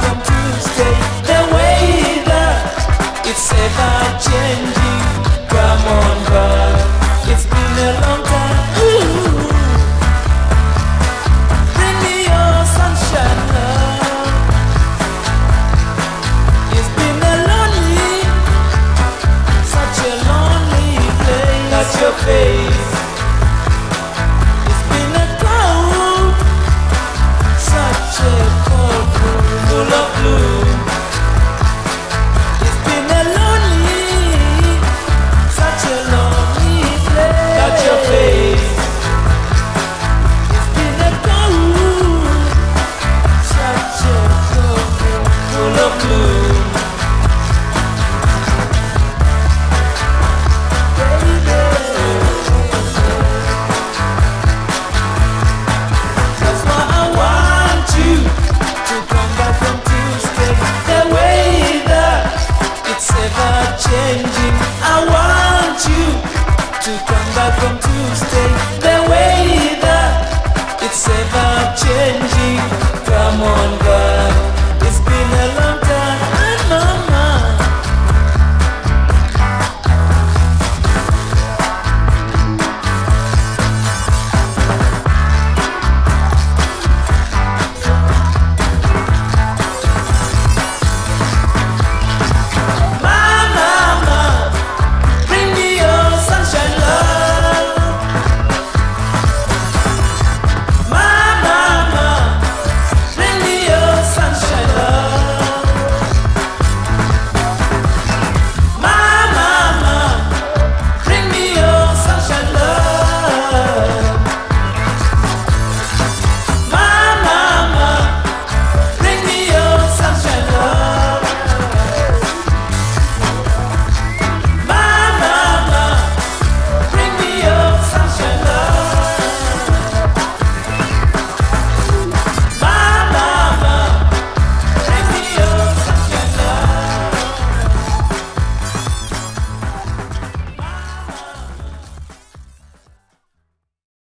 come Tuesday.